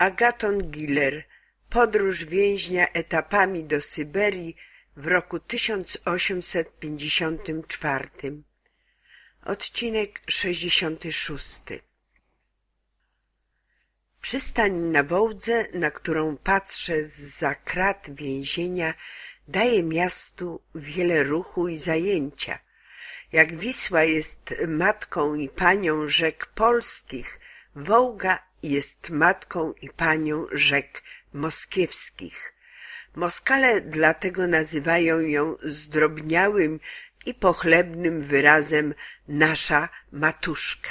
Agaton Giller Podróż więźnia etapami do Syberii w roku 1854 Odcinek 66 Przystań na Wołdze, na którą patrzę za krat więzienia, daje miastu wiele ruchu i zajęcia. Jak Wisła jest matką i panią rzek polskich, Wołga jest matką i panią rzek moskiewskich. Moskale dlatego nazywają ją zdrobniałym i pochlebnym wyrazem nasza matuszka.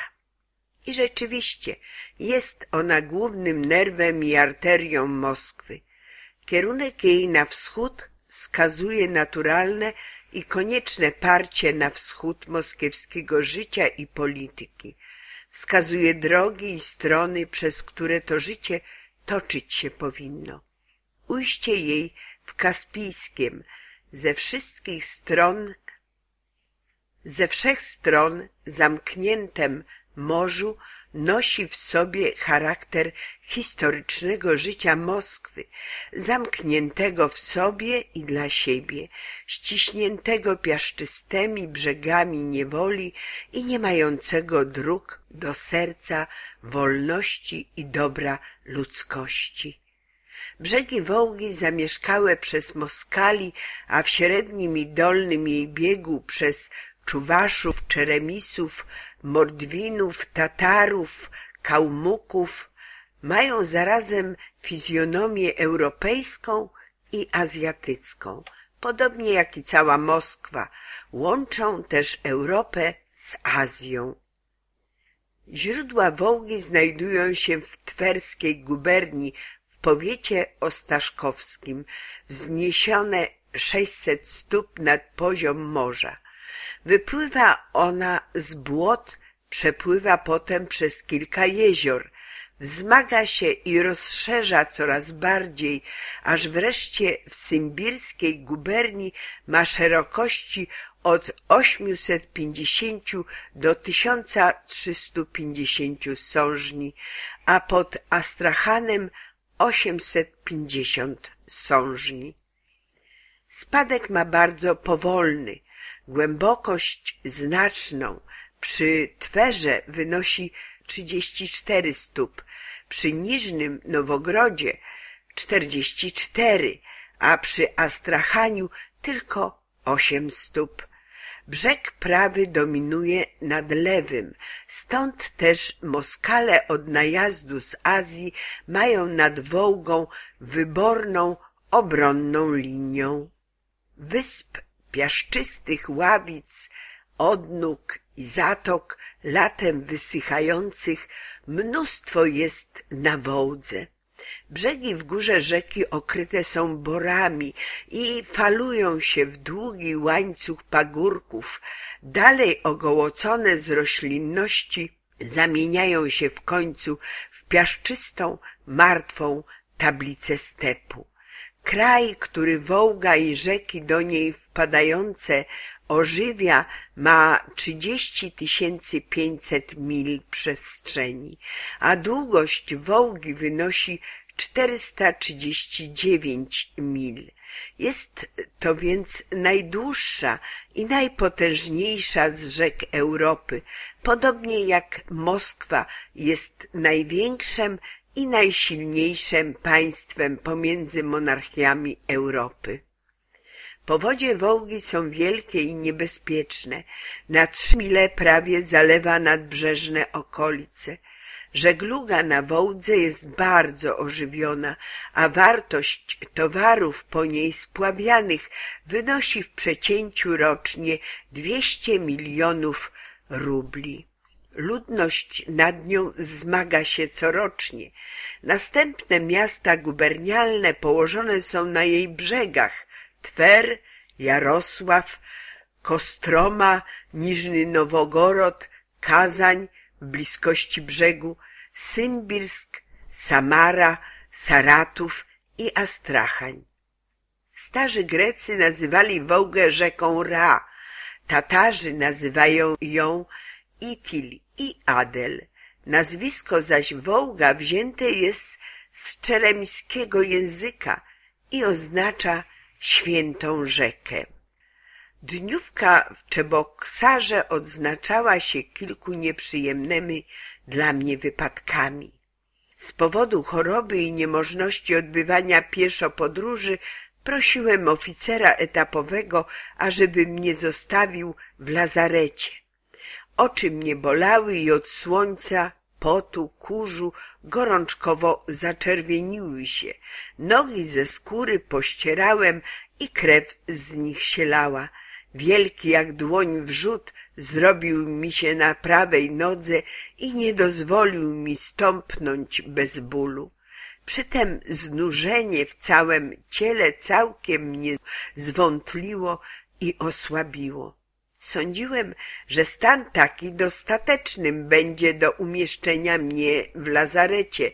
I rzeczywiście jest ona głównym nerwem i arterią Moskwy. Kierunek jej na wschód wskazuje naturalne i konieczne parcie na wschód moskiewskiego życia i polityki. Wskazuje drogi i strony, przez które to życie toczyć się powinno. Ujście jej w Kaspijskiem ze wszystkich stron, ze wszech stron zamkniętem morzu nosi w sobie charakter historycznego życia Moskwy, zamkniętego w sobie i dla siebie, ściśniętego piaszczystymi brzegami niewoli i nie mającego dróg do serca wolności i dobra ludzkości. Brzegi Wołgi zamieszkałe przez Moskali, a w średnim i dolnym jej biegu przez Czuwaszów, Czeremisów, Mordwinów, Tatarów, Kałmuków, mają zarazem fizjonomię europejską i azjatycką, podobnie jak i cała Moskwa, łączą też Europę z Azją. Źródła Wołgi znajdują się w Twerskiej guberni w powiecie ostaszkowskim, wzniesione 600 stóp nad poziom morza. Wypływa ona z błot, przepływa potem przez kilka jezior, wzmaga się i rozszerza coraz bardziej, aż wreszcie w symbirskiej guberni ma szerokości od 850 do 1350 sążni, a pod Astrachanem 850 sążni. Spadek ma bardzo powolny, Głębokość znaczną przy Twerze wynosi 34 stóp, przy Niżnym Nowogrodzie 44, a przy Astrachaniu tylko 8 stóp. Brzeg prawy dominuje nad lewym, stąd też Moskale od najazdu z Azji mają nad Wołgą wyborną, obronną linią. Wysp piaszczystych ławic, odnóg i zatok latem wysychających mnóstwo jest na Wołdze. Brzegi w górze rzeki okryte są borami i falują się w długi łańcuch pagórków, dalej ogołocone z roślinności zamieniają się w końcu w piaszczystą, martwą tablicę stepu. Kraj, który Wołga i rzeki do niej wpadające ożywia, ma 30 500 mil przestrzeni, a długość Wołgi wynosi 439 mil. Jest to więc najdłuższa i najpotężniejsza z rzek Europy, podobnie jak Moskwa jest największym i najsilniejszym państwem pomiędzy monarchiami Europy. Powodzie Wołgi są wielkie i niebezpieczne. Na trzy mile prawie zalewa nadbrzeżne okolice. Żegluga na Wołdze jest bardzo ożywiona, a wartość towarów po niej spławianych wynosi w przecięciu rocznie 200 milionów rubli. Ludność nad nią zmaga się corocznie. Następne miasta gubernialne położone są na jej brzegach. Twer, Jarosław, Kostroma, Niżny Nowogorod, Kazań w bliskości brzegu, Symbirsk, Samara, Saratów i Astrachań. Starzy Grecy nazywali Wołgę rzeką Ra, Tatarzy nazywają ją Itil i Adel. Nazwisko zaś Wołga wzięte jest z czeremiskiego języka i oznacza świętą rzekę. Dniówka w Czeboksarze odznaczała się kilku nieprzyjemnymi dla mnie wypadkami. Z powodu choroby i niemożności odbywania pieszo podróży prosiłem oficera etapowego, ażeby mnie zostawił w lazarecie. Oczy mnie bolały i od słońca, potu, kurzu gorączkowo zaczerwieniły się. Nogi ze skóry pościerałem i krew z nich się lała. Wielki jak dłoń wrzód zrobił mi się na prawej nodze i nie dozwolił mi stąpnąć bez bólu. Przytem znużenie w całym ciele całkiem mnie zwątliło i osłabiło. Sądziłem, że stan taki dostatecznym będzie do umieszczenia mnie w lazarecie,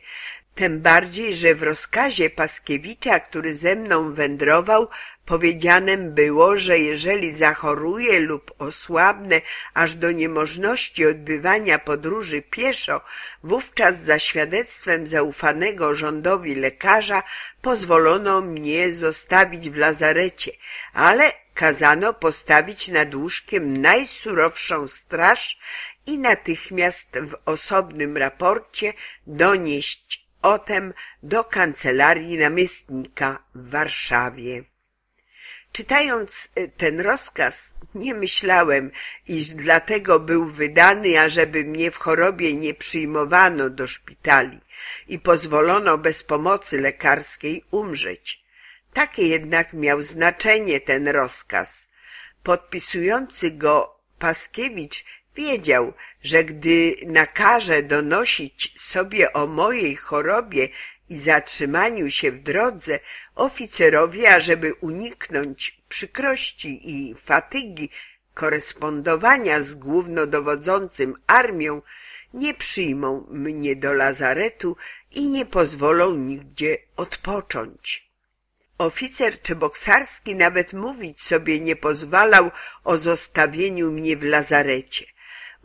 tym bardziej, że w rozkazie Paskiewicza, który ze mną wędrował, powiedzianem było, że jeżeli zachoruję lub osłabnę aż do niemożności odbywania podróży pieszo, wówczas za świadectwem zaufanego rządowi lekarza pozwolono mnie zostawić w lazarecie, ale kazano postawić nad łóżkiem najsurowszą straż i natychmiast w osobnym raporcie donieść o tem do kancelarii namiestnika w Warszawie. Czytając e, ten rozkaz, nie myślałem, iż dlatego był wydany, ażeby mnie w chorobie nie przyjmowano do szpitali i pozwolono bez pomocy lekarskiej umrzeć. Takie jednak miał znaczenie ten rozkaz. Podpisujący go Paskiewicz wiedział, że gdy nakaże donosić sobie o mojej chorobie i zatrzymaniu się w drodze, oficerowie, ażeby uniknąć przykrości i fatygi korespondowania z głównodowodzącym armią, nie przyjmą mnie do lazaretu i nie pozwolą nigdzie odpocząć. Oficer czeboksarski nawet mówić sobie nie pozwalał o zostawieniu mnie w lazarecie.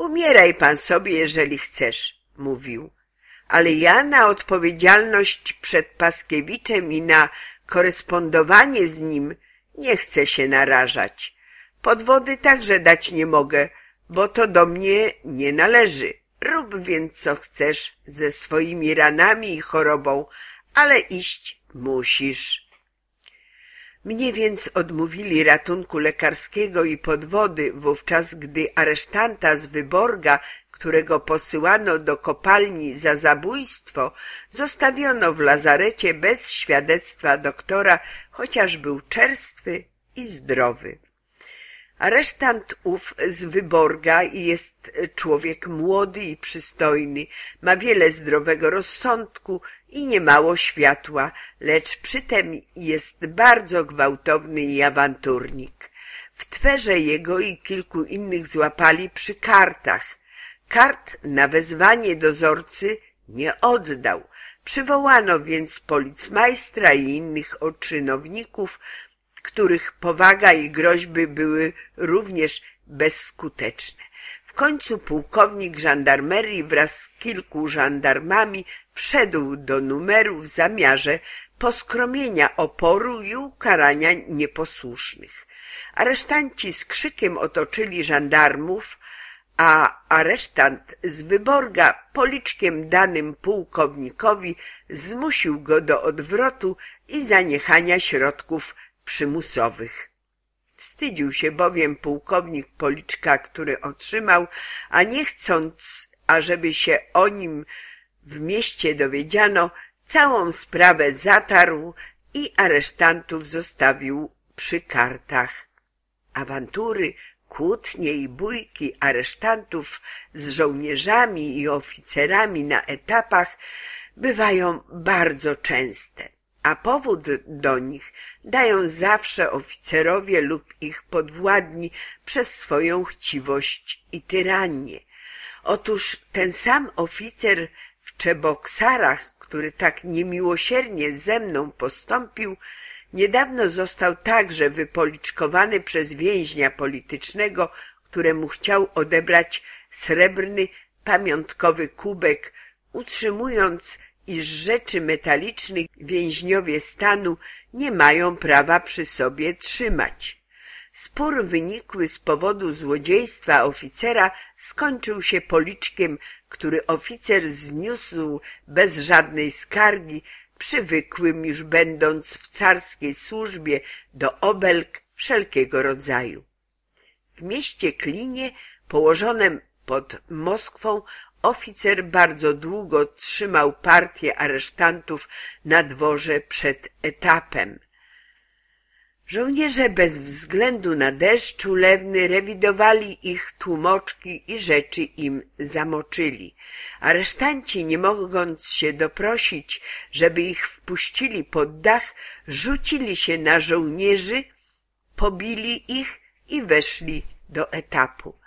Umieraj pan sobie, jeżeli chcesz, mówił. Ale ja na odpowiedzialność przed Paskiewiczem i na korespondowanie z nim nie chcę się narażać. Podwody także dać nie mogę, bo to do mnie nie należy. Rób więc co chcesz ze swoimi ranami i chorobą, ale iść musisz. Mnie więc odmówili ratunku lekarskiego i podwody, wówczas gdy aresztanta z Wyborga, którego posyłano do kopalni za zabójstwo, zostawiono w lazarecie bez świadectwa doktora, chociaż był czerstwy i zdrowy. Aresztant ów z Wyborga jest człowiek młody i przystojny, ma wiele zdrowego rozsądku i niemało światła, lecz przytem jest bardzo gwałtowny i awanturnik. W twerze jego i kilku innych złapali przy kartach. Kart na wezwanie dozorcy nie oddał. Przywołano więc policmajstra i innych oczynowników, których powaga i groźby były również bezskuteczne. W końcu pułkownik żandarmerii wraz z kilku żandarmami wszedł do numeru w zamiarze poskromienia oporu i ukarania nieposłusznych. Aresztanci z krzykiem otoczyli żandarmów, a aresztant z Wyborga policzkiem danym pułkownikowi zmusił go do odwrotu i zaniechania środków przymusowych. Wstydził się bowiem pułkownik policzka, który otrzymał, a nie chcąc, ażeby się o nim w mieście dowiedziano, całą sprawę zatarł i aresztantów zostawił przy kartach. Awantury, kłótnie i bójki aresztantów z żołnierzami i oficerami na etapach bywają bardzo częste a powód do nich dają zawsze oficerowie lub ich podwładni przez swoją chciwość i tyranię. Otóż ten sam oficer Czeboksarach, który tak niemiłosiernie ze mną postąpił, niedawno został także wypoliczkowany przez więźnia politycznego, któremu chciał odebrać srebrny pamiątkowy kubek, utrzymując iż rzeczy metalicznych więźniowie stanu nie mają prawa przy sobie trzymać. Spór wynikły z powodu złodziejstwa oficera skończył się policzkiem, który oficer zniósł bez żadnej skargi, przywykłym już będąc w carskiej służbie do obelg wszelkiego rodzaju. W mieście Klinie, położonym pod Moskwą, oficer bardzo długo trzymał partię aresztantów na dworze przed etapem. Żołnierze bez względu na deszcz ulewny rewidowali ich tłumoczki i rzeczy im zamoczyli. Aresztanci, nie mogąc się doprosić, żeby ich wpuścili pod dach, rzucili się na żołnierzy, pobili ich i weszli do etapu.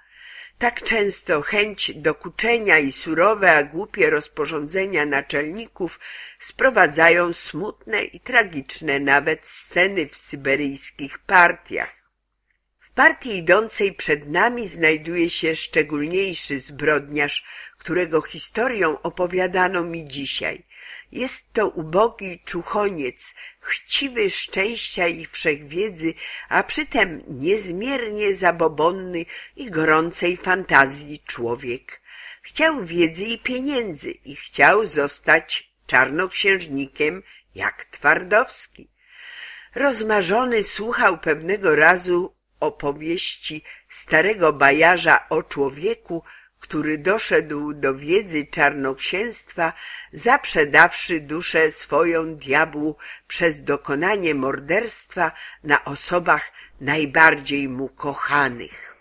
Tak często chęć dokuczenia i surowe, a głupie rozporządzenia naczelników sprowadzają smutne i tragiczne nawet sceny w syberyjskich partiach. Partii idącej przed nami znajduje się szczególniejszy zbrodniarz, którego historią opowiadano mi dzisiaj. Jest to ubogi czuchoniec, chciwy szczęścia i wszechwiedzy, a przytem niezmiernie zabobonny i gorącej fantazji człowiek. Chciał wiedzy i pieniędzy i chciał zostać czarnoksiężnikiem jak Twardowski. Rozmarzony słuchał pewnego razu opowieści starego bajarza o człowieku, który doszedł do wiedzy czarnoksięstwa, zaprzedawszy duszę swoją diabłu przez dokonanie morderstwa na osobach najbardziej mu kochanych.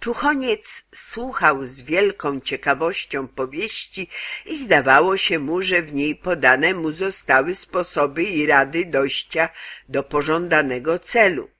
Czuchoniec słuchał z wielką ciekawością powieści i zdawało się mu, że w niej podane mu zostały sposoby i rady dojścia do pożądanego celu.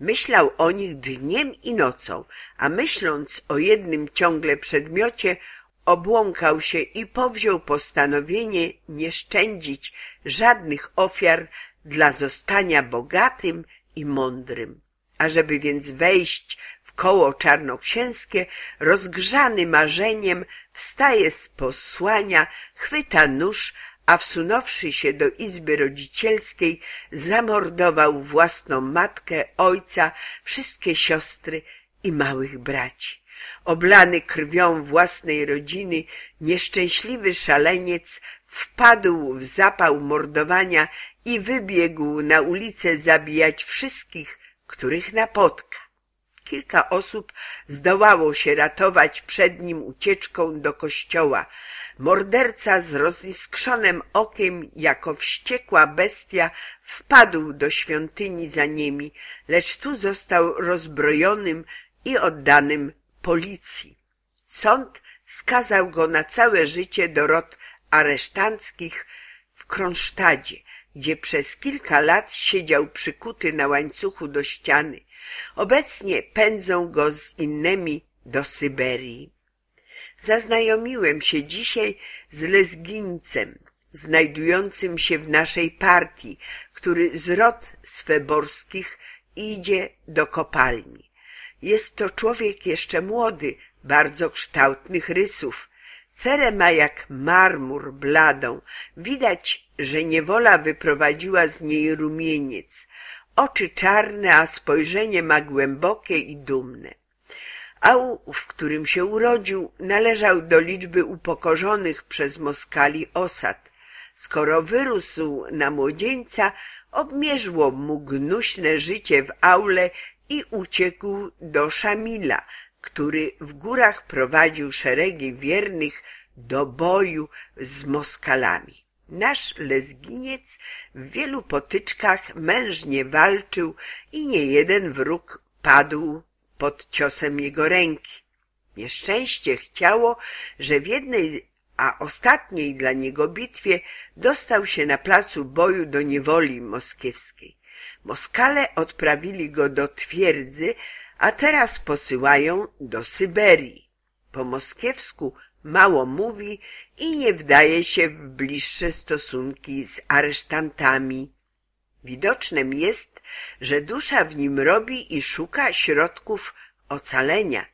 Myślał o nich dniem i nocą, a myśląc o jednym ciągle przedmiocie, obłąkał się i powziął postanowienie nie szczędzić żadnych ofiar dla zostania bogatym i mądrym. Ażeby więc wejść w koło czarnoksięskie, rozgrzany marzeniem, wstaje z posłania, chwyta nóż, a wsunąwszy się do izby rodzicielskiej, zamordował własną matkę, ojca, wszystkie siostry i małych braci. Oblany krwią własnej rodziny, nieszczęśliwy szaleniec wpadł w zapał mordowania i wybiegł na ulicę zabijać wszystkich, których napotka. Kilka osób zdołało się ratować przed nim ucieczką do kościoła, Morderca z roziskrzonym okiem, jako wściekła bestia, wpadł do świątyni za nimi, lecz tu został rozbrojonym i oddanym policji. Sąd skazał go na całe życie do rot aresztanckich w Kronsztadzie, gdzie przez kilka lat siedział przykuty na łańcuchu do ściany. Obecnie pędzą go z innymi do Syberii. Zaznajomiłem się dzisiaj z Lezgińcem, znajdującym się w naszej partii, który z rod sweborskich idzie do kopalni. Jest to człowiek jeszcze młody, bardzo kształtnych rysów. Cerę ma jak marmur bladą. Widać, że niewola wyprowadziła z niej rumieniec. Oczy czarne, a spojrzenie ma głębokie i dumne. Au, w którym się urodził, należał do liczby upokorzonych przez Moskali osad. Skoro wyrósł na młodzieńca, obmierzło mu gnuśne życie w aule i uciekł do Szamila, który w górach prowadził szeregi wiernych do boju z Moskalami. Nasz lezginiec w wielu potyczkach mężnie walczył i niejeden wróg padł pod ciosem jego ręki. Nieszczęście chciało, że w jednej, a ostatniej dla niego bitwie dostał się na placu boju do niewoli moskiewskiej. Moskale odprawili go do twierdzy, a teraz posyłają do Syberii. Po moskiewsku mało mówi i nie wdaje się w bliższe stosunki z aresztantami. Widocznym jest, że dusza w nim robi i szuka środków ocalenia.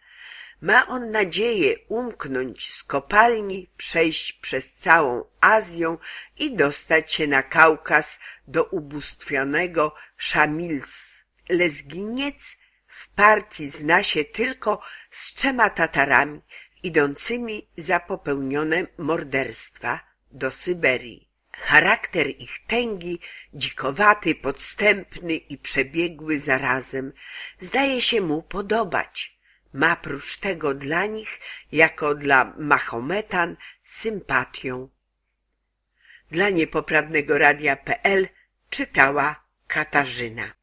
Ma on nadzieję umknąć z kopalni, przejść przez całą Azję i dostać się na Kaukaz do ubóstwionego Szamils. Lezginiec w partii zna się tylko z trzema Tatarami idącymi za popełnione morderstwa do Syberii. Charakter ich tęgi, dzikowaty, podstępny i przebiegły zarazem zdaje się mu podobać. Ma prócz tego dla nich, jako dla Mahometan, sympatią. Dla niepoprawnego radia.pl czytała Katarzyna.